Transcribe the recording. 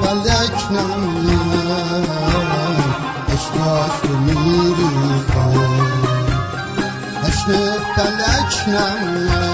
فلک نمیم اشراف میریزم حسن فلک نمیم